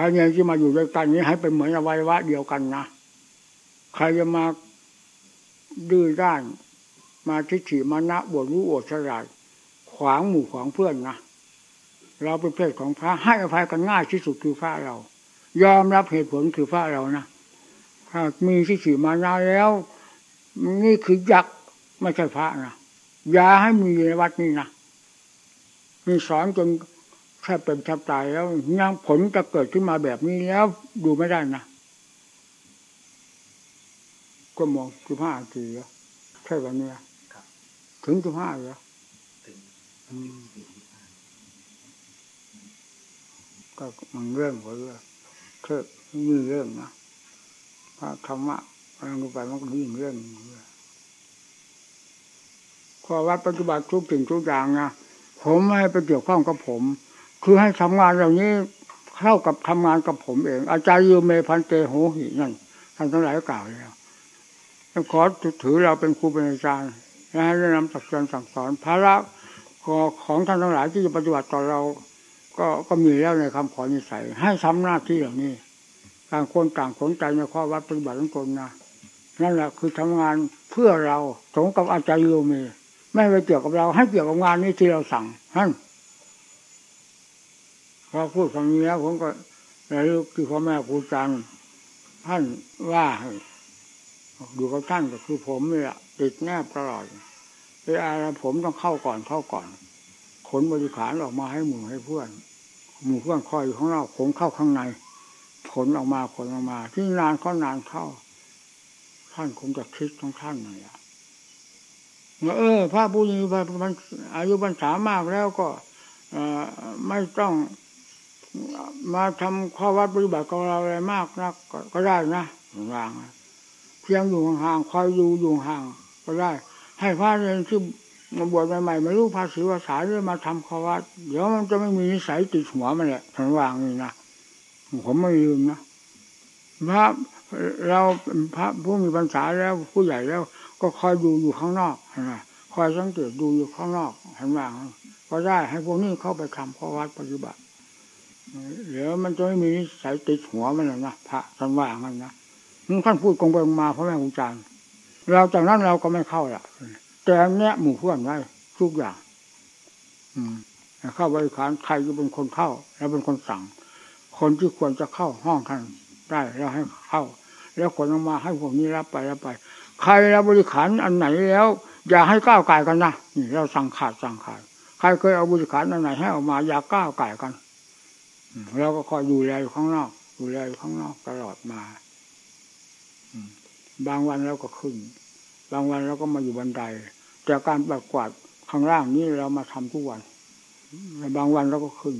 พระเนที่มาอยู่ด้วยกันนี้ให้เป็นเหมือนอวัยวะเดียวกันนะใครจะมาดื้อด้าน มาทิฏฐิมานะบวชรู้อดฉลาดขวางหมู่ขวางเพื่อนนะเราเป็นเพศของพระให้อภัยกันง่ายที่สุดคือพระเรา ยอมรับเหตุผลคือพระเรานะถ้ามีทิฏฐิมานะแล้ว นี่คือยักษ์ไม่ใช่พระนะอย่าให้มีในวัดนี้นะมีสอนจน แทบเป็นแทบตายแล้วยังผลจะเกิดขึ้นมาแบบนี้แล้วดูไม่ได้นะก็มองสิบห้าทีแล้วใช่วันนี้ถึงสิบห้าเหรอก็มันเรื่องของเรื่องเทิดมีเรื่องนะพระธรรมะอะไรไปมันก็มีเรื่องข้อวัดปฏิบัติทุกสิ่งทุกอย่างนะผมไม่ให้ไปเกี่ยวข้องกับผม คือให้ทำงานเหล่านี้เข้ากับทำงานกับผมเอง อาจารย์ยูเมพันเตโหหินั่นท่านทั้งหลายกล่าวแล้วขอถือเราเป็นครูเป็นอาจารย์และให้แนะนำตักเตือนสั่งสอนภาระของท่านทั้งหลายที่จะปฏิบัติต่อเรา ก็ก็มีแล้วในคำขอนิสัย ให้ทำหน้าที่อย่านี้ต่างคนต่างสนใจในข้อวัดปฏิบัติของตนนะนั่นแหละคือทำงานเพื่อเราสงกับอาจารย์โยเมไม่ไปเกี่ยวกับเรา ให้เกี่ยวกับงานนี้ที่เราสั่งท่าน พอพูดคำนี้แล้วผมก็ระลึกที่พ่อแม่ครูจังท่านว่าดูกับท่านก็คือผมเนี่ยติดแนบตลอดเวลาผมต้องเข้าก่อนเข้าก่อน ขนบริขารออกมาให้หมู่ให้เพื่อน หมู่เพื่อนคอยอยู่ข้างนอกผมเข้าข้างใน ผลออกมาผลออกมา ที่นานก็นานเข้า ท่านคงจะคิดของท่านหน่อยอะเออพระผู้มีพระอายุพรรษามากแล้วก็ไม่ต้อง มาทำข้อวัดปฏิบัติของเราอะไรมากนักก็ได้นะวางเพียงอยู่ห่างคอยดูอยู่ห่าง ก็ได้ ให้พระเรียนที่มาบวชใหม่ๆไม่รู้ภาษีภาษาเรื่องมาทำข้อวัด เดี๋ยวมันจะไม่มีนิสัยติดหัวมันแหละทันวางนี่นะผมไม่ลืมนะพระเราพระผู้มีพรรษาแล้วผู้ใหญ่แล้ว ก็คอยดูอยู่ข้างนอกนะคอยสังเกตดูอยู่ข้างนอกเห็นว่าก็ได้ให้พวกนี้เข้าไปทำข้อวัดปฏิบัติ เดี๋ยวมันจะไม่มีนิสัยติดหัวมันเลยนะพระท่านว่างั้นนะท่านพูดกงไปมาพระแม่ครูจารย์เราจากนั้นเราก็ไม่เข้าละแต่เนี้ยหมู่เพื่อนไว้ทุกอย่าง อืมเข้าบริการใครจะเป็นคนเข้า แล้วเป็นคนสั่ง คนที่ควรจะเข้าห้องท่านได้แล้วให้เข้า แล้วคนออกมาให้พวกนี้รับไปรับไป ใครรับบริขารอันไหนแล้ว อย่าให้ก้าวไก่กันนะนี่เราสั่งขาดสั่งขาดใครเคยเอาบริขารอันไหนให้ออกมาอย่าก้าวไก่กัน เราก็คอยดูแลอยู่ข้างนอก ดูแลอยู่ข้างนอกตลอดมาบางวันเราก็ขึ้น บางวันเราก็มาอยู่บันได แต่การประกวาดข้างล่างนี้เรามาทำทุกวันบางวันเราก็ขึ้น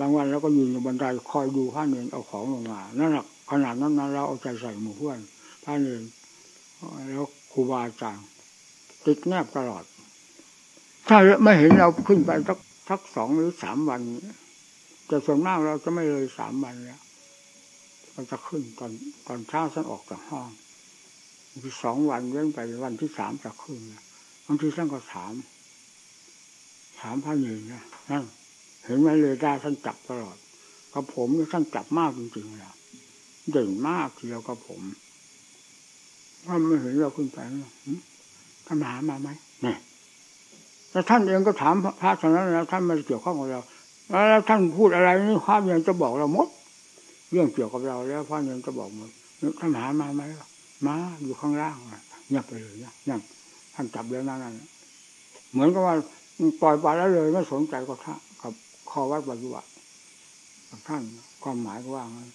บางวันเราก็ยืนอยู่บันไดคอยดูพระเนรเอาของลงมานั่นแหละขนาดนั้นนะเราเอาใจใส่หมู่เพื่อนพระเนรแล้วครูบาอาจารย์ติดแนบตลอด ถ้าไม่เห็นเราขึ้นไปสักสักสองหรือสามวัน แต่ส่วนมากเราจะไม่เลยสามวันแล้วเราจะขึ้นตอนตอนเช้าฉันออกจากห้องที่สองวันเว้นไปวันที่สามจะขึ้นบางทีท่านก็ถามถามพระหนึ่งนะนั่นเห็นไหมเลยได้ท่านจับตลอดกับผมนี่ท่านจับมากจริงๆแล้วเด่นมากทีเดียวกับผมว่าไม่เห็นเราขึ้นไปท่านหามาไหมเนี่ยแล้วท่านเองก็ถามพระท่านนั้นแล้วท่านไมาเกี่ยวข้องกับเรา แล้วท่านพูดอะไรนี่พระยังจะบอกเราหมด เรื่องเกี่ยวกับเราแล้วพระยังจะบอกหมดท่านหามาไหมมาอยู่ข้างล่างเงียบไปเลยนะนั่นท่านจับแล้วนั่นเหมือนกับว่าปล่อยไปแล้วเลยไม่สนใจกับท่ากับคอวัดปฏิบัติกับท่านความหมายก็ว่างั้น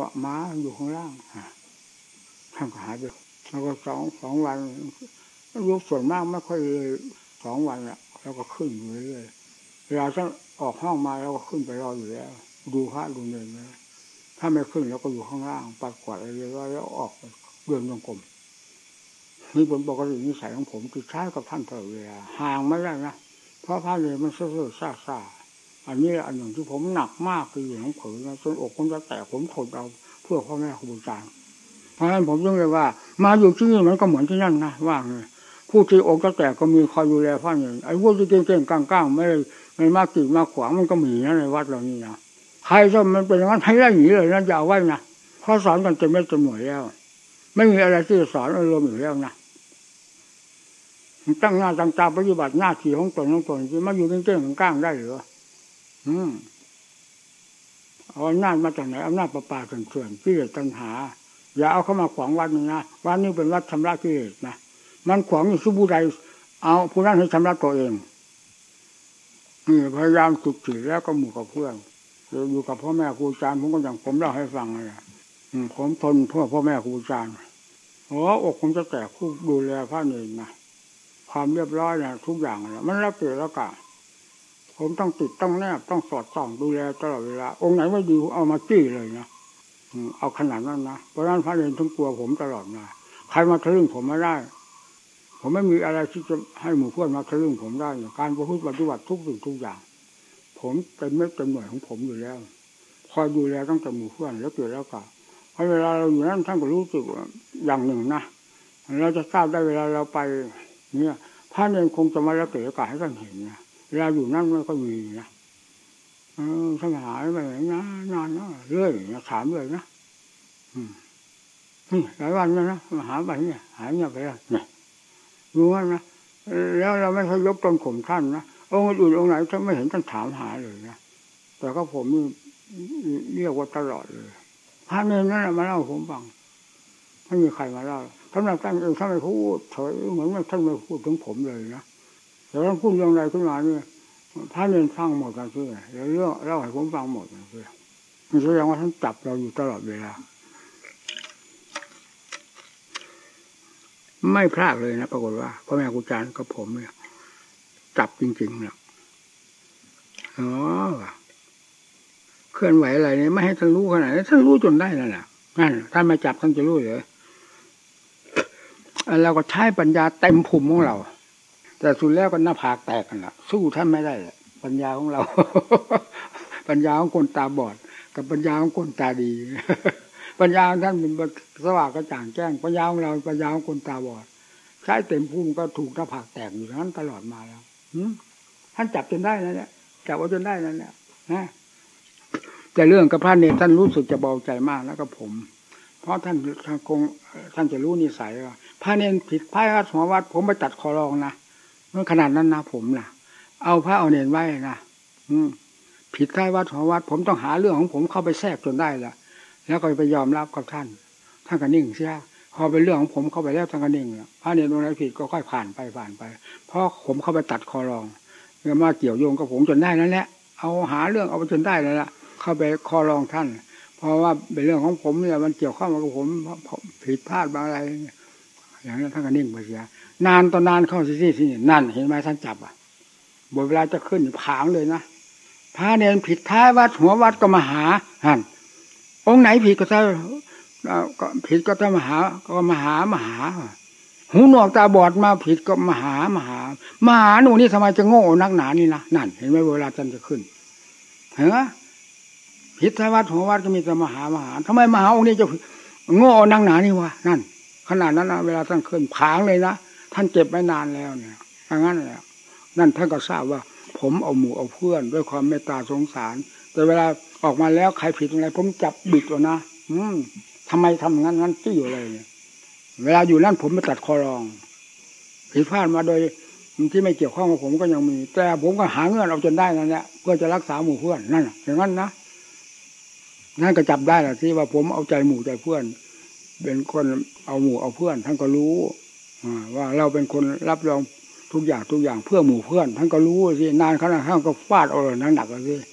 ว่าม้าอยู่ข้างล่างท่านก็หายไปแล้วก็สองสองวันรูปส่วนมากไม่ค่อยเลยสองวันละแล้วก็ขึ้นอยู่เรื่อย เวลาท่านออกห้องมาแล้วก็ขึ้นไปรออยู่แล้ว ดูพระดูเนรนะถ้าไม่ขึ้นแล้วก็อยู่ข้างล่างปัดกวาดอะไรเรียบร้อยแล้วออกเดินจงกรมนี่ผลปกตินิสัยของผมคือใช้กับท่านตลอดเวลาห่างไม่ได้นะเพราะพระเลยมันเสื่อซ่าซาอันนี้อันหนึ่งที่ผมหนักมากคืออย่างของผมนะจนอกผมจะแตกผมทนเอาเพื่อพ่อแม่ครูบาอาจารย์เพราะฉะนั้นผมต้องเลยว่า มาอยู่ที่นี่มันก็เหมือนที่นั่นนะว่าไงผู้ที่อกจะแตกก็มีคอยดูแลพ่อหนึ่งไอ้พวกที่เก่งๆกลางๆไม่ ไม่มากกีดมากขวางมันก็มีนะในวัดเรานี่นะใครถ้ามันเป็นอย่างนั้นให้ได้หนีเลยนั่นจะเอาไว้นะเพราะสอนกันเต็มไม่เต็มหน่วยแล้ว ไม่มีอะไรที่จะสอนอารมณ์อยู่แล้วนะตั้งหน้าตั้งตาปฏิบัติหน้าที่ของตนของตนที่มาอยู่เก่งๆก้างได้หรืออืมเอาอำนาจมาจากไหนอำนาจประปาเถื่อนที่เหลือตัณหา อย่าเอาเข้ามาขวางวัดนี่นะวัดนี้เป็นวัดชำระกิเลสนะมันขวางอยู่สุบูใดเอาผู้นั้นให้ชำระตัวเอง นี่พยายามสุดถือแล้วก็หมู่กับเพื่อนอยู่กับพ่อแม่ครูอาจารย์ผมก็อย่างผมเล่าให้ฟังเลยผมทนเพื่อพ่อแม่ครูอาจารย์โอ้อกผมจะแตกผู้ดูแลพระเนรนะความเรียบร้อยนะทุกอย่างนะมันรับเกิดแล้วกะผมต้องติดต้องแนบต้องสอดส่องดูแลตลอดเวลาองค์ไหนไม่ดีเอามาจี้เลยนะเอาขนาดนั้นนะเพราะนั้นพระเนรทั้งกลัวผมตลอดมาใครมาทะลึ่งผมไม่ได้ ผมไม่มีอะไรที่จะให้หมู่เพื่อนมาทะลึ่งผมได้การประพฤติปฏิบัติทุกสิ่งทุกอย่าง ผมเป็นเม็ดเป็นหน่วยของผมอยู่แล้วคอยดูแลตั้งแต่หมู่เพื่อนแล้วเกิดแล้วก็เพราะเวลาเราอยู่นั้นท่านก็รู้สึกอย่างหนึ่งนะเราจะทราบได้เวลาเราไปเนี่ยพระเนรคงจะมาแล้วเกิดโอกาสให้ท่านเห็นนะเวลาอยู่นั่นไม่ก็มีนะเออท่านหายไปไหนนะนานนะเรื่อยนะถามเลยนะอืมหลายวันแล้วนะมาหาไปเนี่ยหายเงียบไปแล้วเนี่ย รู้ว่านะแล้วเราไม่เคยยกตนข่มท่านนะองค์อื่นองค์ไหนท่านไม่เห็นท่านถามหาเลยนะแต่ก็ผมเรียกว่าตลอดเลยพระเนรนั่นมาเล่าผมฟังไม่มีใครมาเล่าท่านท่านเองท่านไม่พูดเฉยเหมือนว่าท่านไม่พูดถึงผมเลยนะแต่ว่านพูดเรื่องอะไรขึ้นมาเนี่ยพระเนรฟังหมดกันที่แล้วเรื่องเล่าให้ผมฟังหมดกันที่มันแสดงว่าท่านจับเราอยู่ตลอดเวลา ไม่พลาดเลยนะปรากฏว่าพ่อแม่ครูอาจารย์กับผมเนี่ยจับจริงๆเนี่ยอ๋อเคลื่อนไหวอะไรเนี่ยไม่ให้ท่านรู้ขนาดนี้ท่านรู้จนได้นั่นแหละนั่นท่านมาจับท่านจะรู้เลยเราก็ใช้ปัญญาเต็มภูมิของเรา แต่สุดแล้วก็หน้าผากแตกกันละสู้ท่านไม่ได้ปัญญาของเรา ปัญญาของคนตาบอด กับปัญญาของคนตาดี ปัญญาของท่านเป็นสว่างกระจ่างแจ้งปัญญาของเราปัญญาของคนตาบอดใช้เต็มภูมิก็ถูกหน้าผากแตกอยู่นั้นตลอดมาแล้วท่านจับจนได้นั่นแหละจับเอาจนได้นั่นแหละนะแต่เรื่องกับพระเนท่านรู้สึกจะเบาใจมากแล้วก็ผม เพราะท่านท่านคงท่านจะรู้นิสัยว่าพระเนรผิดพระวัดหัววัด ผมไปตัดคอรองนะเมื่อขนาดนั้นนะผมนะเอาพระเอาเนรไว้นะอืมผิดท้ายวัดหัววัด ผมต้องหาเรื่องของผมเข้าไปแทรกจนได้ละ แล้วก็ไปยอมรับกับท่านท่านก็นิ่งเสียพอเป็นเรื่องของผมเข้าไปแล้วท่านก็นิ่งพระเนรตรงไหนผิดก็ค่อยผ่านไปผ่านไป เพราะผมเข้าไปตัดคอรองเมื่อมาเกี่ยวโยงกับผมจนได้นั่นแหละเอาหาเรื่องเอาไปจนได้แล้วละเข้าไปคอรองท่าน เพราะว่าเป็นเรื่องของผมเนี่ยมันเกี่ยวข้องกับผมผิดพลาดบางอะไร อย่างนั้นท่านก็นิ่งไปเสียนานต่อนานเข้าที่ที่นี่นั่นเห็นไหมท่านจับอะบทเวลาจะขึ้นผางเลยนะพระเนรผิดท้ายวัดหัววัดก็มาหาหัน องค์ไหนผิดก็จะก็ผิดก็จะมหา ก็มหามหา หูหนวกตาบอดมาผิดก็มหามหามหาหนูนี่ทำไมจะโง่นักหนานี่นะนั่น เห็นไหมเวลาท่านจะขึ้นเห็นไหมผิดท้ายวัดหัววัดก็มีแต่มหามหาทำไมมหาองค์นี้จะโง่นักหนานี่วะนั่น ขนาดนั้นนะเวลาท่านขึ้นผางเลยนะท่านเจ็บไม่นานแล้วเนี่ยอย่างนั้นแหละนั่นท่านก็ทราบว่า ผมเอาหมู่เอาเพื่อน ด้วยความเมตตาสงสาร แต่เวลาออกมาแล้วใครผิดอะไรผมจับบิดแล้วนะอืมทำไมทำงั้นงั้นที่อยู่เลยเนี่ยเวลาอยู่นั่นผมไม่ตัดคอรองผิดพลาดมาโดยที่ไม่เกี่ยวข้องกับผมก็ยังมี แต่ผมก็หาเงื่อนเอาจนได้นั่นแหละเพื่อจะรักษาหมู่เพื่อนนั่นอย่างนั้นนะนั่นก็จับได้แหละที่ว่าผมเอาใจหมู่ใจเพื่อน เป็นคนเอาหมู่เอาเพื่อนท่านก็รู้ว่าเราเป็นคนรับรองทุกอย่างทุกอย่างเพื่อหมู่เพื่อนท่านก็รู้สินานขนาดท่านก็ฟาดเอาเลยนักหนักเลย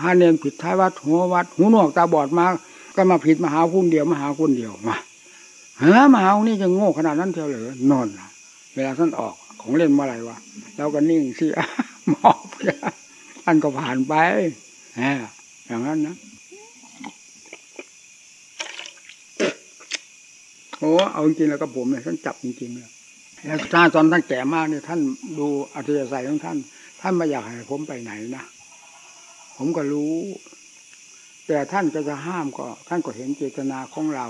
ห้าเนียนผิดท้ายวัดหัววัด หูหนวกตาบอดมาก็มาผิดมหาคุณเดียวมหาคุณเดียวมาเฮ้ยมาหานี่จะโง่ขนาดนั้นเท่าเหรอนอนเวลาท่านออกของเล่นเมื่อไรวะเราก็นิ่งสิมอบท่านก็ผ่านไปฮะอย่างนั้นนะโอ้เอาจริงแล้วก็ผมเนี่ยท่านจับจริงๆเลยแล้วถ้านตอนท่านแก่มากเนี่ยท่านดูอัธยาศัยของท่าน ท่านไม่อยากให้ผมไปไหนนะ ผมก็รู้ แต่ท่านก็จะห้ามก็ ท่านก็เห็นเจตนาของเรา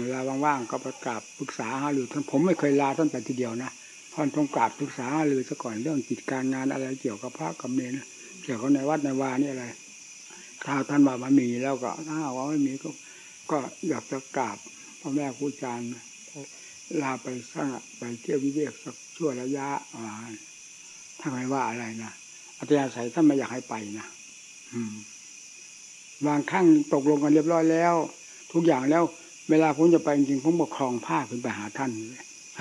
เวลาว่างๆก็ประกาศปรึกษาหารือท่านผมไม่เคยลาท่านไปทีเดียวนะท่านต้องกราบปรึกษาหารือซะก่อนเรื่องกิจการงานอะไรเกี่ยวกับพระกับเมนเกี่ยวกับในวัดในวานี่อะไรถ้าท่านว่ามันมีแล้วก็ถ้าว่าไม่มีก็ ก็อยากจะกราบพ่อแม่ครูอาจารย์ลาไปสักไปเที่ยววิเวกสักชั่วระยะอ่าถ้าไม่ว่าอะไรนะ อัตยาศัยท่านไม่อยากให้ไปนะอืมบางครั้งตกลงกันเรียบร้อยแล้ว ทุกอย่างแล้ว เวลาผมจะไปจริงผมก็คลองผ้าขึ้นไปหาท่าน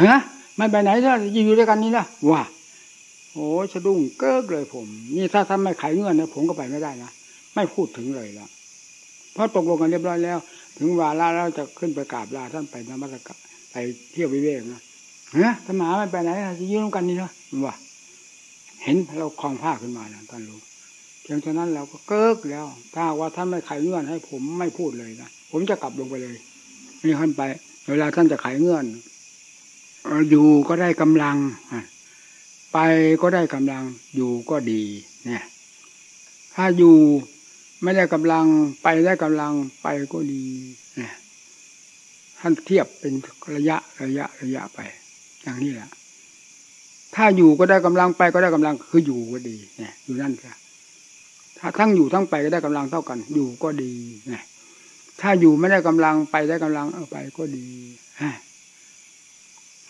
ฮะไม่ไปไหนถ้าอยู่ด้วยกันนี่นะว่าโอ้สะดุ้งเกิกเลยผม นี่ถ้าท่านไม่ไขเงื่อนนะผมก็ไปไม่ได้นะไม่พูดถึงเลยละเพราะตกลงกันเรียบร้อยแล้ว ถึงวาระแล้วจะขึ้นไปกราบลาท่านไปนมัสการไปเที่ยววิเวกนะเฮ้ยธรรมาไม่ไปไหนจะยืนกันนี่นะว่า เห็นเราคลองผ้าขึ้นมาแล้วท่านรู้เพียงเท่านั้นเราก็เกิกแล้ว ถ้าว่าท่านไม่ไขเงื่อนให้ผมไม่พูดเลยนะผมจะกลับลงไปเลยนี่ท่านไป เวลาท่านจะไขเงื่อนอยู่ก็ได้กำลังไปก็ได้กำลังอยู่ก็ดีเนี่ยถ้าอยู่ไม่ได้กำลังไปได้กำลังไปก็ดีเนี่ยท่านเทียบเป็นระยะระยะระยะไป อย่างนี้แหละ ถ้าอยู่ก็ได้กำลังไปก็ได้กำลังคืออยู่ก็ดีเนี่ยอยู่นั่นค่ะถ้าทั้งอยู่ทั้งไปก็ได้กำลังเท่ากัน อยู่ก็ดีเนี่ยถ้าอยู่ไม่ได้กำลังไปได้กำลังเอาไปก็ดี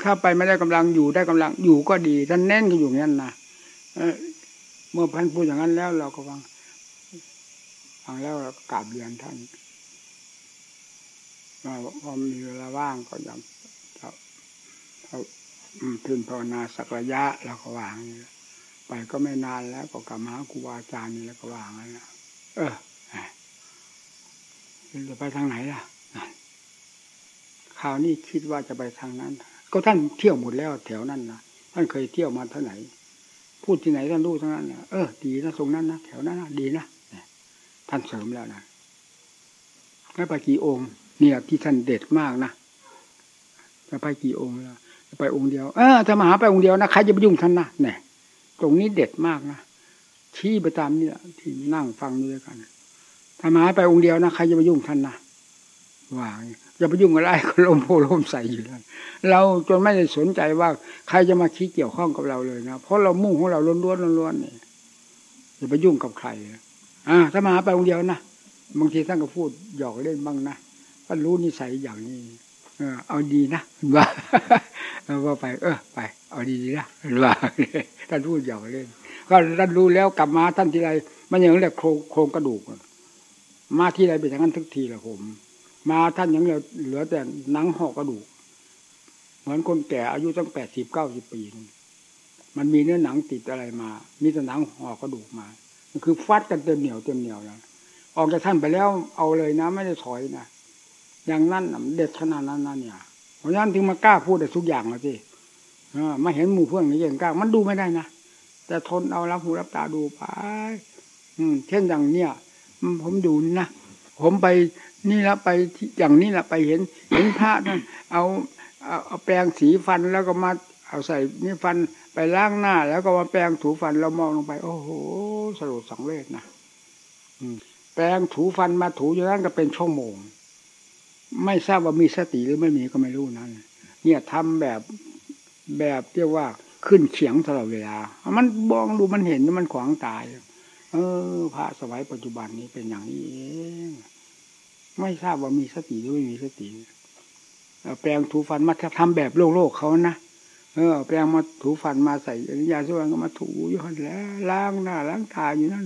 ถ้าไปไม่ได้กำลังอยู่ได้กำลังอยู่ก็ดีท่านเน้นก็อยู่งั้นนะเมื่อพันพูดอย่างนั้นแล้ว เราก็ฟังฟังแล้วเรากราบเรียนท่านพอมีเวลาว่างก็ยังเขา พึงภาวนาสักระยะแล้วก็วางไปก็ไม่นานแล้วก็กลับมาครูอาจารย์นี่แล้วก็วางแล้วเออจะไปทางไหนล่ะคราวนี้คิดว่าจะไปทางนั้น ก็ท่านเที่ยวหมดแล้วแถวนั้นนะท่านเคยเที่ยวมาเท่าไหน พูดที่ไหนท่านรู้ทั้งนั้นเออดีนะตรงนั้นนะแถวนั้นนะดีนะท่านเสริมแล้วนะไม่ไปกี่องค์ เนี่ย ที่ท่านเด็ดมากนะจะไปกี่องค์แล้ว ไปองค์เดียวเออถ้ามาหาไปองค์เดียวนะใครจะไปยุ่งท่านนะเนี่ยตรงนี้เด็ดมากนะชี้ไปตามนี่แหละที่นั่งฟังด้วยกันถ้ามาไปองค์เดียวนะใครจะไปยุ่งท่านนะว่าจะไปยุ่งอะไรก็ลมโพลมใส่อยู่แล้วเราจนไม่ได้สนใจว่าใครจะมาคิดเกี่ยวข้องกับเราเลยนะเพราะเรามุ่งของเราล้วนๆล้วนๆเนี่ยจะไปยุ่งกับใครอ่าถ้ามาไปองค์เดียวนะบางทีท่านก็พูดหยอกเล่นบ้างนะท่านรู้นิสัยอย่างนี้ เออเอาดีนะว่าว่าไป เออ ไป เอาดีๆนะว่าท่านพูดหยอกเล่นก็ท่านรู้แล้วกลับมาท่านทีไรมันอย่างเรียกโครงกระดูกมาที่ไรเป็นอย่างนั้นทุกทีแหละผม มาท่านยังเหลือเหลือแต่หนังห่อกระดูก เหมือนคนแก่อายุตั้งแปดสิบเก้าสิบปีมันมีเนื้อหนังติดอะไรมามีแต่หนังห่อกระดูกมา มันคือฟัดกันเต็มเหนียวเต็มเหนียวนะออกจากท่านไปแล้วเอาเลยนะ ไม่ได้ถอยนะ อย่างนั้นเด็ดขนาดนั้นนั่นเนี่ย เพราะฉะนั้นถึงมากล้าพูดแต่ทุกอย่างเลยสิมาเห็นหมู่เพื่อนนี่ย่างกล้า มันดูไม่ได้นะแต่ทนเอารับหูรับตาดูไปอืม เช่นอย่างเนี้ยผมดูนะผมไปนี่ละไปอย่างนี้ละไปเห็น เห็นพระนั่นเอาเอาแปรงสีฟันแล้วก็มาเอาใส่นี่ฟันไปล้างหน้า แล้วก็มาแปรงถูฟันเรามองลงไป โอ้โหสลดสังเวชนะแปรงถูฟันมาถูอยู่นั่นก็เป็นชั่วโมง ไม่ทราบว่ามีสติหรือไม่มีก็ไม่รู้นั่นเนี่ยทำแบบแบบเรียกว่าขึ้นเขียงตลอดเวลา มันมองดูมันเห็นมันขวางตาย เออ พระสมัยปัจจุบันนี้เป็นอย่างนี้เองไม่ทราบว่ามีสติหรือไม่มีสติแปลงถูฟันมาทำแบบโลกโลกเขานะเออแปลงมาถูฟันมาใส่ยาสวนก็มาถูอยู่คนแล้วล้างหน้าล้างตาอยู่นั่น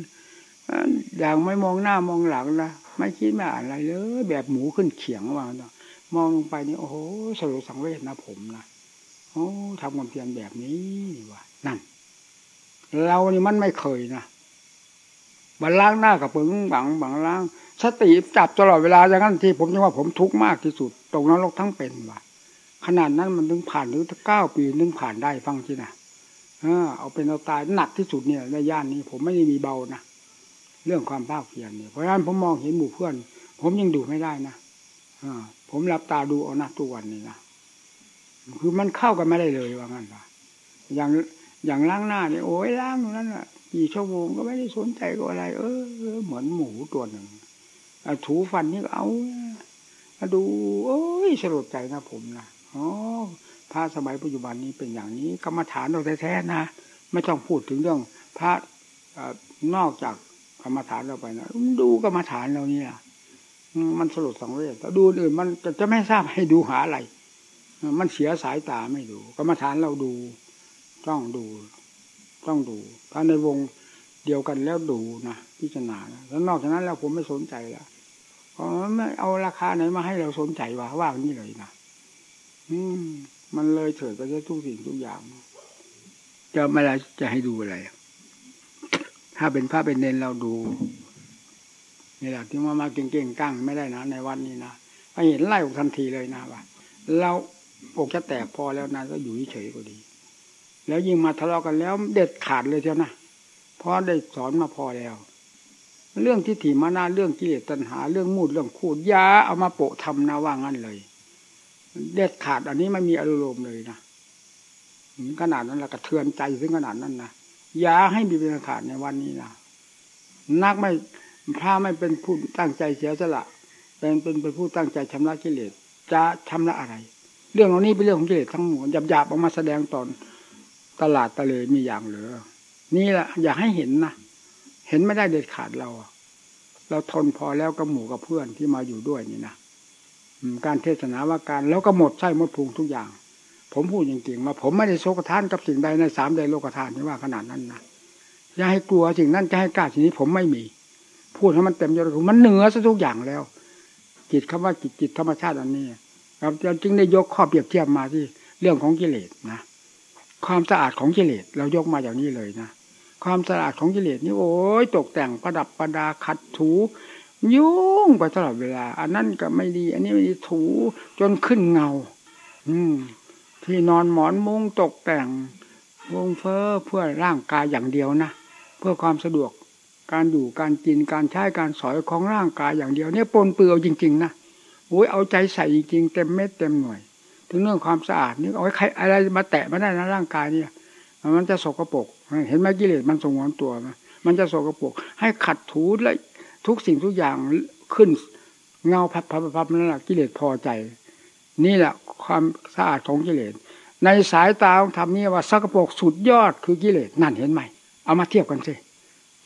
อย่างไม่มองหน้ามองหลังนะ ไม่คิดไม่อ่านอะไรเลย แบบหมูขึ้นเขียงว่ามองลงไปนี่โอ้โหสรุปสังเวชนะผมนะโอ้ทำความเพียรแบบนี้ว่ะนั่น เรานี่มันไม่เคยนะบันล้างหน้ากับปึงบังบังล้างสติจับตลอดเวลาอย่างนั้นที่ผมยังว่าผมทุกข์มากที่สุด ตรงนั้นรกทั้งเป็นว่ะขนาดนั้นมันถึงผ่านหรือเก้าปีนึงผ่านได้ฟังที่นะเออเอาเป็นเอาตายหนักที่สุดเนี่ยในย่านนี้ ผมไม่ได้มีเบานะ เรื่องความภาคเพียรเนี่ยเพราะฉะนั้นผมมองเห็นหมู่เพื่อน ผมยังดูไม่ได้นะอผมรับตาดูเอานะทุกวันนี้นะคือมันเข้ากันไม่ได้เลยว่างั้นว่ะอย่างอย่างล้างหน้าเนี่ยโอ้ยล้างอยู่นั่นแหละกี่ชั่วโมงก็ไม่ได้สนใจก็อะไร เออเหมือนหมูตัวหนึ่งถูฟันนี่เอาดูโอ้ยสลดใจนะผมนะอ๋อพระสมัยปัจจุบันนี้เป็นอย่างนี้กรรมฐานเราแท้ๆนะไม่ต้องพูดถึงเรื่อง พระนอกจาก กรรมฐานเราไปนะดูกรรมฐานเราเนี่ยมันสลดสังเวชแต่ดูอื่นมันจะไม่ทราบให้ดูหาอะไร มันเสียสายตาไม่ดู กรรมฐานเราดู ต้องดู ต้องดู ถ้าในวงเดียวกันแล้วดูนะพิจารณาแล้วนอกจากนั้นแล้วผมไม่สนใจแล้วเพราะไม่เอาราคาไหนมาให้เราสนใจว่าว่านี่เลยนะอืมมันเลยเถิดไปซะทุกสิ่งทุกอย่างจะไม่ละจะให้ดูอะไร ถ้าเป็นพระเป็นเนนเราดูนี่แหละที่มามาเก่งๆกั้งไม่ได้นะ ในวันนี้นะไปเห็นไล่ออกทันทีเลยนะว่าเราอกจะแตกพอแล้วนะก็อยู่เฉยก็ดี แล้วยิ่งมาทะเลาะกันแล้วเด็ดขาดเลยเจ้านะเพราะได้สอนมาพอแล้ว เรื่องที่ถีมานาเรื่องกิเลสตัณหา เรื่องมูดเรื่องคูดยาเอามาโปะทำนะว่างั้นเลย เด็ดขาดอันนี้ไม่มีอารมณ์เลยนะขนาดนั้นละกระเทือนใจถึงขนาดนั้นนะ ยาให้มีเป็นขาดในวันนี้นะนักไม่พระไม่เป็นผู้ตั้งใจเสียสละ เป็นเป็นเป็นผู้ตั้งใจชำระกิเลสจะชำระอะไร เรื่องเหล่านี้เป็นเรื่องของกิเลสทั้งหมดหยาบๆออกมาแสดงตอนตลาดตะเลยมีอย่างเหลือ นี่แหละอยากให้เห็นนะเห็นไม่ได้เด็ดขาดเราเราทนพอแล้วกับหมู่กับเพื่อนที่มาอยู่ด้วยนี่นะการเทศนาว่าการแล้วก็หมดใช่หมดพุงทุกอย่าง ผมพูดจริงๆมาผมไม่ได้โศกทานกับสิ่งใดในสามใดโลกทานที่ว่าขนาดนั้นนะอย่าให้กลัวสิ่งนั้นจะให้กล้าสิ่งนี้ผมไม่มี พูดให้มันเต็มยศมันเหนือซะทุกอย่างแล้ว จิตคำว่าจิตจิตธรรมชาติอันนี้ครับจึงได้ยกข้อเปรียบเทียบมาที่เรื่องของกิเลสนะความสะอาดของกิเลสเรายกมาอย่างนี้เลยนะความสะอาดของกิเลสนี่โอ้ยตกแต่งประดับประดาขัดถูยุ่งไปตลอดเวลา อันนั้นก็ไม่ดี อันนี้ไม่ดีถูจนขึ้นเงา อืม ที่นอนหมอนมุ้งตกแต่งวงเฟอ้อเพื่อร่างกายอย่างเดียวนะ เพื่อความสะดวกการอยู่การกินการใช้การสอยของร่างกายอย่างเดียวเนี่ยปนเปื้อนจริง ๆ นะโอ้ยเอาใจใส่จริงๆเต็มเม็ดเต็มหน่วย ถึงเรื่องความสะอาดนี่เอาใครอะไรมาแตะไม่ได้นะร่างกายเนี่ย มันจะสกปรกเห็นไหมกิเลสมันสงวนตัวมันจะสกปรกให้ขัดถูและทุกสิ่งทุกอย่างขึ้นเงาพับพับพับนั่นแหละกิเลสพอใจ นี่แหละความสะอาดของกิเลส ในสายตาของธรรมนี่ว่าสกปรกสุดยอดคือกิเลสนั่นเห็นไหมเอามาเทียบกันสิ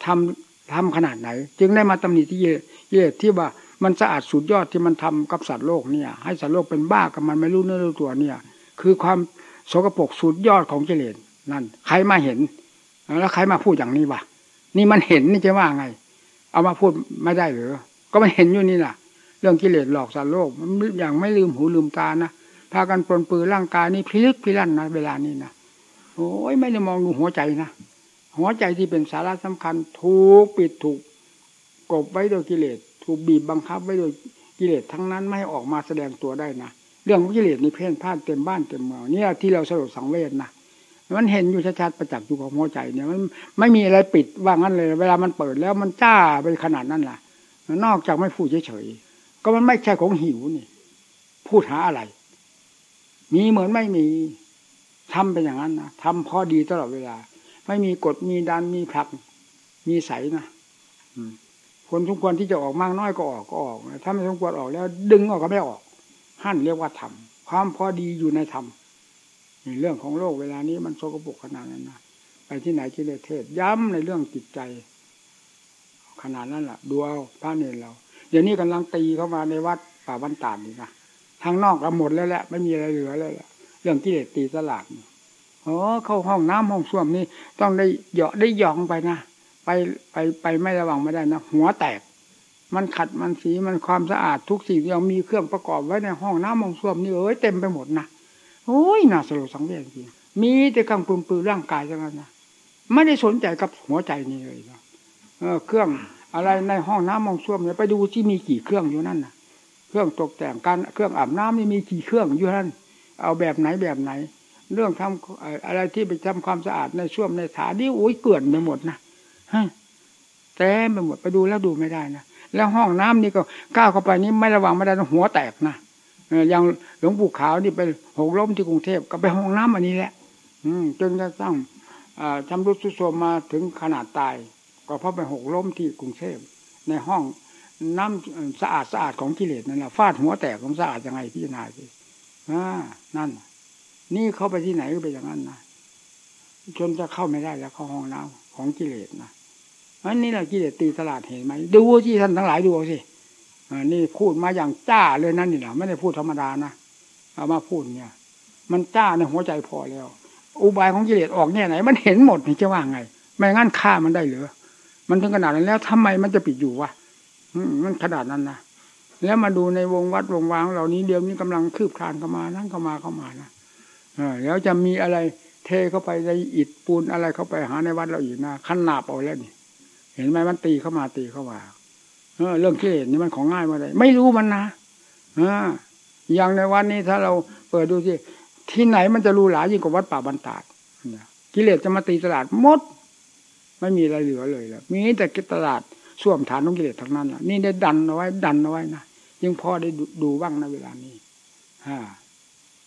ทำทำขนาดไหน จึงได้มาตำหนิที่กิเลสที่ว่ามันสะอาดสุดยอดที่มันทำกับสัตว์โลกเนี่ยให้สัตว์โลกเป็นบ้ากับมันไม่รู้เนื้อรู้ตัวเนี่ย คือความสกปรกสุดยอดของกิเลสนั่น ใครมาเห็น แล้วใครมาพูดอย่างนี้วะนี่มันเห็นนี่จะว่าไง เอามาพูดไม่ได้หรือก็มันเห็นอยู่นี่แหละ รื่องกิเลสหลอกสัตว์โลกมันอย่างไม่ลืมหูลืมตานะพากันปลนปือร่างกายนี่พลิกพิลั่นนะเวลานี้นะโอ้ยไม่ได้มองดูหัวใจนะหัวใจที่เป็นสาระสำคัญ ถูกปิดถูกกบไว้โดยกิเลส ถูกบีบบังคับไว้โดยกิเลสทั้งนั้นไม่ออกมาแสดงตัวได้นะเรื่องของกิเลสนี่เพ่นพ่านเต็มบ้านเต็มเมืองนี่ที่เราสลดสังเวชนะมันเห็นอยู่ชัดๆประจักษ์อยู่กับหัวใจเนี่ยมันไม่มีอะไรปิดว่างั้นเลย เวลามันเปิดแล้วมันจ้าไปขนาดนั้นล่ะ นอกจากไม่พูดเฉยๆ ก็มันไม่ใช่ของหิวนี่ พูดหาอะไร มีเหมือนไม่มีทำเป็นอย่างนั้นนะทำพอดีตลอดเวลา ไม่มีกฎมีดันมีผลัก มีใสนะคนทุกคนที่จะออกมากน้อยก็ออกก็ออกถ้าไม่สมควรออกแล้ว ดึงออกก็ไม่ออกหั่นเรียกว่าธรรมความพอดีอยู่ในธรรมเรื่องของโลกเวลานี้มันโสกปกขนาดนั้นนะไปที่ไหนที่เลเทศ ย้ำในเรื่องจิตใจ ขนาดนั้นแหละดูเอาพระเนรเรา เดี๋ยวนี้กำลังตีเข้ามาในวัดป่าบ้านตาดนี่นะทางนอกเราหมดแล้วแหละไม่มีอะไรเหลือแล้วแหลเรื่องกิเลสตีตลาดโอ้เข้าห้องน้ำห้องส้วมนี่ต้องได้เหยาะได้หยองไปนะไปไปไปไม่ระวังไม่ได้นะหัวแตก มันขัดมันสีมันความสะอาดทุกสิ่งยังมีเครื่องประกอบไว้ในห้องน้ำห้องส้วมนี่เอ้ยเต็มไปหมดนะโอ้ยน่าสลดสังเวชจริงมีแต่กังปรุงปืนร่างกายเท่านั้นนะไม่ได้สนใจกับหัวใจนี่เลยนะเเครื่อง อะไรในห้องน้ำห้องส้วมเนี่ยไปดูที่มีกี่เครื่องอยู่นั่นนะเครื่องตกแต่งการเครื่องอาบน้ำนี่มีกี่เครื่องอยู่นั่น เอาแบบไหนแบบไหน เรื่องทำอะไรที่ไปทำความสะอาดในส้วมในถานี่โอ้ยเกลื่อนไปหมดนะฮะแต่ไปหมดไปดูแล้วดูไม่ได้นะแล้วห้องน้ำนี่ก็ก้าวเข้าไปนี่ไม่ระวังไม่ได้หัวแตกนะอย่างหลวงปู่ขาวนี่ไปหกล้มที่กรุงเทพก็ไปห้องน้ำอันนี้แหละ อืจนกระทั่งชำรุดสุดโทรมมาถึงขนาดตาย ก็เพราะไปหกล้มที่กรุงเทพในห้องน้ำสะอาดสะอาดของกิเลสนั่นแหละฟาดหัวแตกของสะอาดยังไงพี่นาสิอ่านั่น นี่เข้าไปที่ไหนก็ไปอย่างนั้นนะจนจะเข้าไม่ได้แล้วเข้าห้องน้ำของกิเลสนะอันนี้แหละกิเลสตีตลาดเห็นไหมดูที่ท่านทั้งหลายดูสิอันนี้พูดมาอย่างจ้าเลยนั่นนี่แหละไม่ได้พูดธรรมดานะเอามาพูดเนี่ย มันจ้าในหัวใจพอแล้ว อุบายของกิเลสออกเนี่ยไหน มันเห็นหมดนี่จะว่าไง ไม่งั้นฆ่ามันได้หรือ มันถึงขนาดนั้นแล้วทำไมมันจะปิดอยู่วะมันขนาดนั้นนะแล้วมาดูในวงวัดวงวางเหล่านี้เดี๋ยวนี้กำลังคืบคลานเข้ามานั่นเข้ามาเข้ามานะเออแล้วจะมีอะไรเทเข้าไปในอิฐปูนอะไรเข้าไปหาในวัดเราอีกนะขั้นหนาบเอาแล้วนี่ เห็นไหมมันตีเข้ามาตีเข้ามาเออเรื่องกิเลสนี่มันของง่ายมาเลยไม่รู้มันนะเอออย่างในวันนี้ถ้าเราเปิดดูสิที่ไหนมันจะรู้หลายยิ่งกว่าวัดป่าบรรดาดกิเลสจะมาตีตลาดมด ไม่มีอะไรเหลือเลยแล้วมีแต่กิตลาดส่วมฐานของกิเลสทั้งนั้นล่ะ นี่ได้ดันเอาไว้ ดันเอาไว้นะยังพอได้ดูบ้างในเวลานี้ฮะ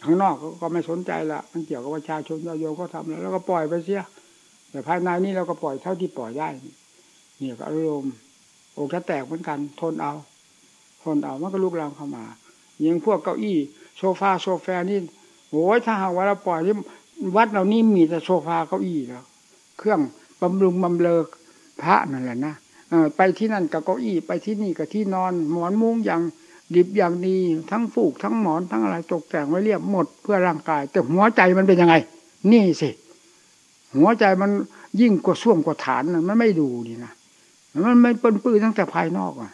ข้างนอกก็ไม่สนใจละมันเกี่ยวกับประชาชนเราโยมก็ทำแล้วแล้วก็ปล่อยไปเสียแต่ภายในนี้เราก็ปล่อยเท่าที่ปล่อยได้เนี่ยก็อารมณ์โอ้แค่แตกเหมือนกันทนเอา ทนเอามันก็ลุกลามเข้ามายังพวกเก้าอี้โซฟาโซแฟนี่โอ้ยถ้าหากว่าเราปล่อยที่วัดเรานี่มีแต่โซฟาเก้าอี้แล้วเครื่อง บำรุงบำเรอพระนั่นแหละนะไปที่นั่นกับเก้าอี้ไปที่นี่กับที่นอน หมอนมุ้งอย่างดิบอย่างดี ทั้งฟูกทั้งหมอนทั้งอะไรตกแต่งไว้เรียบหมดเพื่อร่างกาย แต่หัวใจมันเป็นยังไง นี่สิหัวใจมันยิ่งกว่าส่วมกว่าฐานมันไม่ดูนี่นะมันไม่เป็นปื้ตั้งแต่ภายนอกอะ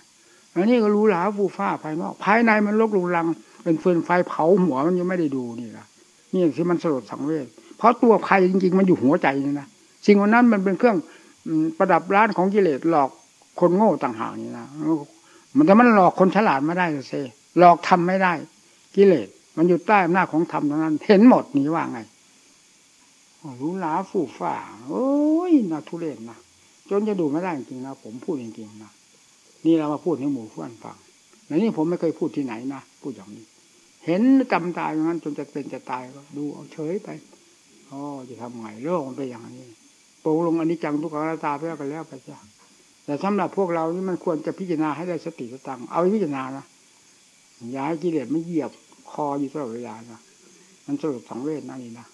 อันนี้ก็รู้หลาฟูฟ้าภายนอก ภายในมันลกลุงลัง เป็นฟืนไฟเผาหัวมันยังไม่ได้ดูนี่ละนี่ที่มันสลดสังเวชเพราะตัวภัยจริง ๆ มันอยู่หัวใจนี่นะ สิ่งวันนั้นมันเป็นเครื่องประดับร้านของกิเลสหลอกคนโง่ต่างหากนี่นะมันแต่มันหลอกคนฉลาดไม่ได้เซหลอกทำไม่ได้ กิเลสมันอยู่ใต้อำนาจของธรรมทั้งนั้น เห็นหมดนี่ว่าไงรู้หลาฝูฝ่าโอ้ยนาทุเรศนะจนจะดูไม่ได้จริงนะผมพูดจริงๆนะนี่เรามาพูดให้หมู่เพื่อนฟังแล่นี่ผมไม่เคยพูดที่ไหนนะพูดอย่างนี้ เห็นกำตายอย่างนั้นจนจะเป็นจะตายก็ดูเอาเฉยไปอ๋อจะทำไงโลกมันเป็นอย่างนี้ ปรงลงอันนี้จังทุกขังตาเพื่อกันแล้วไปจ้ะแต่สำหรับพวกเรานี่มันควรจะพิจารณาให้ได้สติสตังเอาพิจารณานะอย่าให้กิเลสไม่เหยียบคออยู่ตลอดเวลานะมันสรุปสังเวชนั่นนี่นะ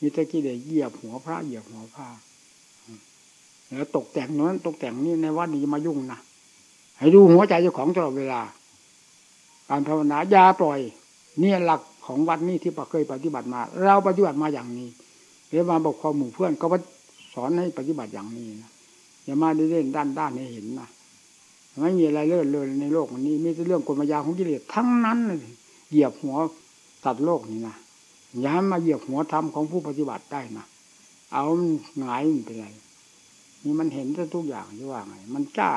มีแต่กิเลสเหยียบหัวพระเหยียบหัวพระแล้วตกแต่งนั้นตกแต่งนี่ในวัดนี้มายุ่งนะให้ดูหัวใจเจ้าของตลอดเวลา การภาวนายาปล่อย เนี่ยหลักของวัดนี้ที่เคยปฏิบัติมา เราปฏิบัติมาอย่างนี้เรียกมาบอกความหมู่เพื่อนก็ สอนให้ปฏิบัติอย่างนี้นะอย่ามาเล่นด้านด้านให้เห็นนะไม่มีอะไรเลื่อนเลยในโลกนี้มีแต่เรื่องกลมายาของกิเลสทั้งนั้นเลยเหยียบหัวสัตว์โลกนี่นะอย่ามาเหยียบหัวธรรมของผู้ปฏิบัติได้นะเอาหงายมันไปเลยนี่มันเห็นทุกอย่างที่ว่าไง มันจ้า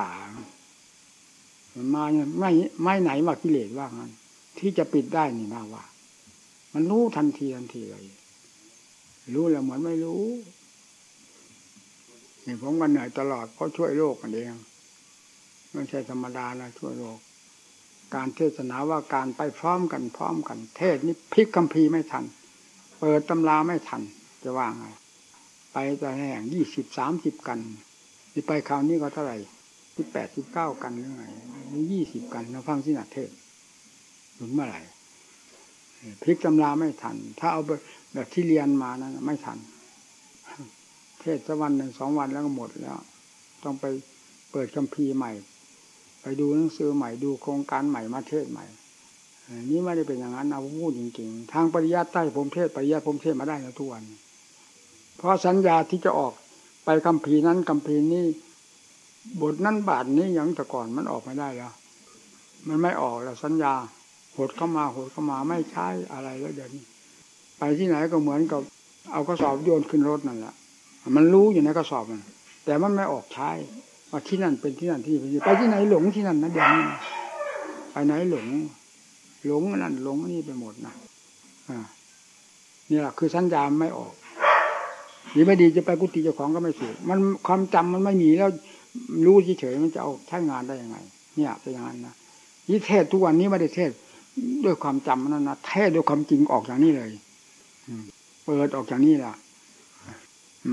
มันมาไม่ไม่ไหนมากิเลสว่างั้นที่จะปิดได้นี่นะว่า มันรู้ทันทีทันทีเลย รู้แล้วเหมือนไม่รู้ นี่ผมกันเหนื่อยตลอดเพราะช่วยโลกกันเองไม่ใช่ธรรมดานะช่วยโลก การเทศนาว่าการไปพร้อมกันพร้อมกัน เทศนี่พลิกคัมภีร์ไม่ทัน เปิดตำราไม่ทัน จะว่าไงไปแต่แห่งยี่สิบสามสิบกันที่ไปคราวนี้ก็เท่าไหร่ที่แปดสิบเก้ากันหรือไงนี่ยี่สิบกันเราฟังที่หนักเทศหนุนเมื่อไหร่พลิกตำราไม่ทัน ถ้าเอาแบบที่เรียนมานะไม่ทัน เทศสักวันหนึ่งสองวันแล้วก็หมดแล้ว ต้องไปเปิดคัมภีร์ใหม่ ไปดูหนังสือใหม่ดูโครงการใหม่มาเทศใหม่นี่ไม่ได้เป็นอย่างนั้นเอาพูดจริงๆ ทางปริยัติใต้ผมเทศปริยัติผมเทศมาได้แล้วทุกวัน เพราะสัญญาที่จะออกไปคัมภีร์นั้นคัมภีร์นี้บทนั้นบาทนี้อยังแต่ก่อนมันออกไม่ได้แล้ว มันไม่ออกแล้วสัญญาหดเข้ามาหดเข้ามาไม่ใช่อะไรแล้วเดี๋ยวนี้ไปที่ไหนก็เหมือนกับเอากระสอบโยนขึ้นรถนั่นแหละ มันรู้อยู่ในกระสอบมันแต่มันไม่ออกใช้ว่าที่นั่นเป็นที่นั่นที่นี่ไปที่ไหนหลงที่นั่นนะเดี๋ยวนี้ไปไหนหลง หลงนั่นหลงนี่ไปหมดนะอ่านี่แหละคือสัญญาไม่ออกดีไม่ดีจะไปกุฏิเจ้าของก็ไม่ถูกมันความจำมันไม่มีแล้วรู้เฉยๆมันจะเอาใช้งานได้ยังไง เนี่ยเป็นอย่างนั้นนะนี่เทศทุกวันนี้ไม่ได้เทศด้วยความจำนั่นนะเทศด้วยความจริงออกอย่างนี้เลยเปิดออกจากนี้ล่ะ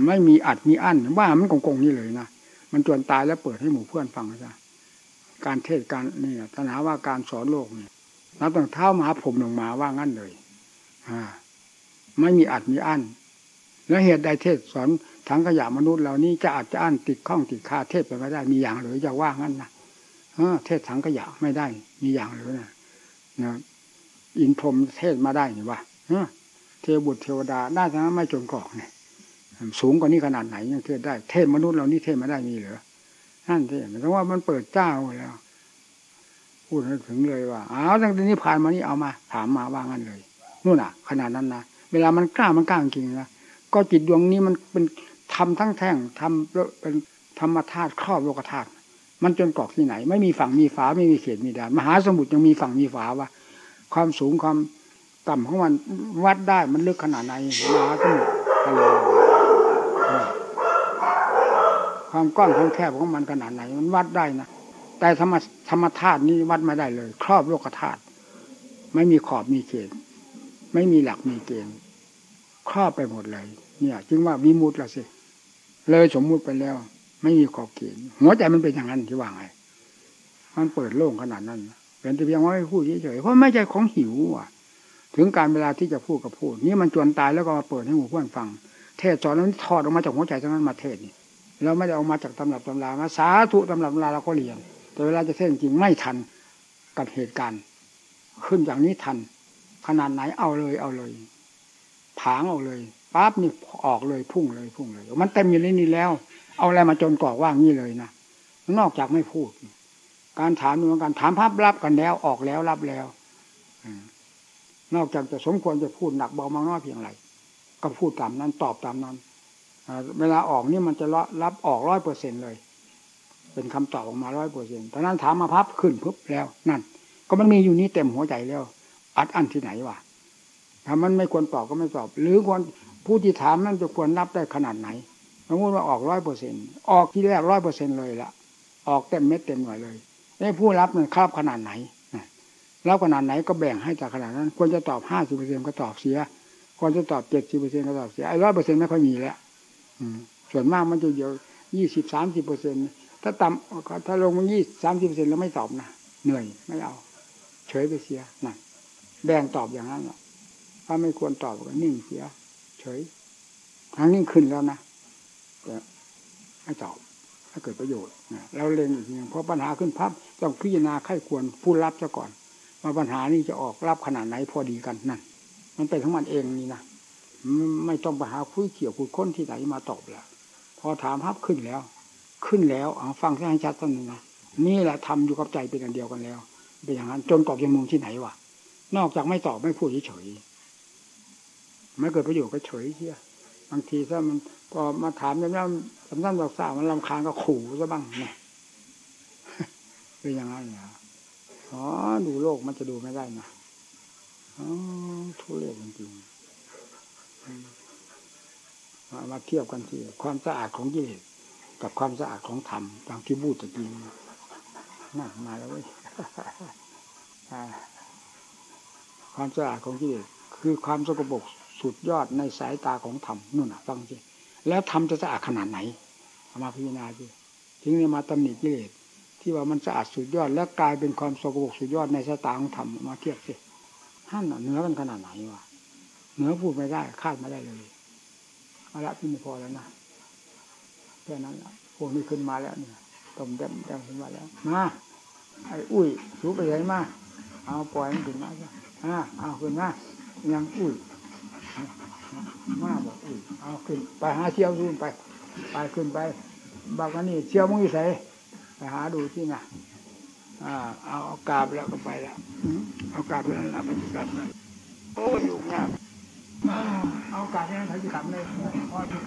ไม่มีอัดมีอั้นว่ามันโกงๆนี่เลยนะมันจวนตายแล้วเปิดให้หมู่เพื่อนฟังนะการเทศการนี่ตนาว่าการสอนโลกเนี่ยนับตั้งเท้ามาผมลงมาว่างั้นเลยอ่าไม่มีอัดมีอั้นแล้วเหตุใดเทศสอนถังขยะมนุษย์เหล่านี้จะอาจจะอั้นติดข้องติดคาเทศไปไม่ได้มีอย่างหรือจะว่างั้นนะเออเทศถังขยะไม่ได้ มีอย่างหรือนะนะอินพรมเทศมาได้นี่วะเออเทวบุตรเทวดาได้ทั้งนั้นไม่จนกรอกเนี่ย สูงกว่านี้ขนาดไหนยังเทศได้ เทศมนุษย์เรานี่เทศมาได้มีเหรอนั่นเทศเพราะว่ามันเปิดเจ้าแล้ว พูดถึงเลยว่าอ้าวตั้งแต่นี้ผ่านมานี่เอามา ถามมาว่างั้นเลยนู่นน่ะ ขนาดนั้นนะเวลามันกล้ามันกล้าจริงนะก็จิตดวงนี้มันเป็นทำทั้งแท่งทำเป็นธรรมธาตุครอบโลกธาตุมันจนกรอกที่ไหน ไม่มีฝั่งมีฝาไม่มีเขตมีแดนมหาสมุทรยังมีฝั่งมีฝาว่าความสูงความต่ำของมันวัดได้มันลึกขนาดไหนมหาสมุทรทะเล ความกว้างความแคบของมันขนาดไหน มันวัดได้นะแต่ธรรมธรรมธาตุนี้วัดไม่ได้เลย ครอบโลกธาตุไม่มีขอบมีเขตไม่มีหลักมีเกณฑ์ครอบไปหมดเลย เนี่ย จึงว่าวิมุตต์ละสิเลยสมมุติไปแล้ว ไม่มีขอบเขตหัวใจมันเป็นอย่างนั้นที่ว่าไงมันเปิดโล่งขนาดนั้นเป็นแต่เพียงว่าไม่พูดเฉยๆเพราะไม่ใช่ของหิวอะ ถึงการเวลาที่จะพูดกับพูดนี่มันจวนตายแล้วก็มาเปิดให้หมู่เพื่อนฟัง เทศสอนแล้วถอดออกมาจากหัวใจทั้งนั้นมาเทศนี่เราไม่ได้เอามาจากตำรับตำรามาสาธุตำรับตำราเราก็เรียน แต่เวลาจะเทศจริงไม่ทันกับเหตุการณ์ ขึ้นอย่างนี้ทัน ขนาดไหนเอาเลยเอาเลย ผางออกเลยปั๊บนี่ออกเลยพุ่งเลยพุ่งเลย มันเต็มอยู่ในนี้แล้ว เอาอะไรมาจนกรอกว่างนี่เลยนะนอกจากไม่พูด การถามเหมือนการถามภาพรับกันแล้วออกแล้วรับแล้วนอกจากจะสมควรจะพูดหนักเบามากน้อยเพียงไร ก็พูดตามนั้นตอบตามนั้นเวลาออกนี่มันจะรับออกร้อยเปอร์เซ็นเลย เป็นคำตอบออกมาร้อยเปอร์เซ็นต์ตอนนั้นถามมาพับขึ้นปุ๊บแล้วนั่น ก็มันมีอยู่นี้เต็มหัวใจแล้ว อัดอั้นที่ไหนวะถ้ามันไม่ควรตอบก็ไม่ตอบ หรือควรผู้ที่ถามนั่นจะควรรับได้ขนาดไหนสมมติว่าออกร้อยเปอร์เซ็นออกที่แรกร้อยเปอร์เซ็นเลยละออกเต็มเม็ดเต็มหน่วยเลยไอ้ผู้รับเนี่ยคราบขนาดไหนรับขนาดไหนก็แบ่งให้จากขนาดนั้น ควรจะตอบห้าสิบเปอร์เซ็นก็ตอบเสีย ควรจะตอบเจ็ดสิบเปอร์เซ็นก็ตอบเสียไอ้ร้อยเปอร์เซ็นไม่ค่อยมีแล้วส่วนมากมันจะเยอะยี่สิบสามสิบเปอร์เซ็นถ้าต่ำถ้าลงมายี่สามสิบเปอร์เซ็นแล้วไม่ตอบนะเหนื่อยไม่เอา เฉยไปเสียนั่นแบ่งตอบอย่างนั้นแหละถ้าไม่ควรตอบก็นิ่งเสีย เฉยทางนิ่งขึ้นแล้วนะแต่ไม่ตอบถ้าเกิดประโยชน์เราเล็งอีกอย่างเพราะปัญหาขึ้นพับต้องพิจารณาไข้ควรผู้รับซะก่อนว่าปัญหานี้จะออกรับขนาดไหนพอดีกันนั่น มันเป็นทั้งมันเองนี่นะไม่ต้องไปหาคุยเกี่ยวคุยค้นที่ไหนมาตอบแล้วพอถามพับขึ้นแล้ว ขึ้นแล้วเอาฟังให้ชัดต้นนึงนะนี่แหละทำอยู่กับใจเป็นอันเดียวกันแล้วเป็นอย่างนั้นจนกอกยังมุงที่ไหนวะนอกจากไม่ตอบไม่พูดเฉยไม่เกิดประโยชน์ก็เฉยเชียบางทีถ้ามันพอมาถามย้ำๆสำนักดอกสามันลำคาญก็ขู่ซะบ้างเนี่ยเป็นอย่างนั้นเหรออ๋อดูโลกมันจะดูไม่ได้นะ ทุเรศจริงๆมาเทียบกันที่ความสะอาดของกิเลสกับความสะอาดของธรรมบางที่บูดตะกี้น่ามาแล้วเว้ยความสะอาดของกิเลสคือความสกปรกสุดยอดในสายตาของธรรมนู่นน่ะฟังสิแล้วธรรมจะสะอาดขนาดไหนเอามาพิจารณาสิทิ้งเนี่ยมาตำหนิกิเลสที่ว่ามันสะอาดสุดยอด แล้วกลายเป็นความสกปรกสุดยอดในสายตาของธรรมมาเทียบสิ ท่านเนื้อกันขนาดไหนวะเนื้อพูดไม่ได้คาดไม่ได้เลยเอาละพี่ไม่พอแล้วนะแค่นั้นละพวกนี้ขึ้นมาแล้วเนี่ยต้มแดมแดมขึ้นมาแล้วมาไอ้อุ้ยสูไปไหนมาเอาปล่อยมันขึ้นมาจ้ะอ่าเอาขึ้นมายังอุ้ยมาบอกอุ้ยเอาขึ้นไปหาเชี่ยวดูไป ไปขึ้นไปบอกว่านี่เชี่ยวมึงอยู่ไหนไปหาดูที่น่ะ อ่า เอาเอากาบแล้วก็ไปแล้วเอากาบแล้วแล้วไปกาบแล้วโอ้ยอยู่ยากเอากาบแล้วเขาจะกลับเลยพอที่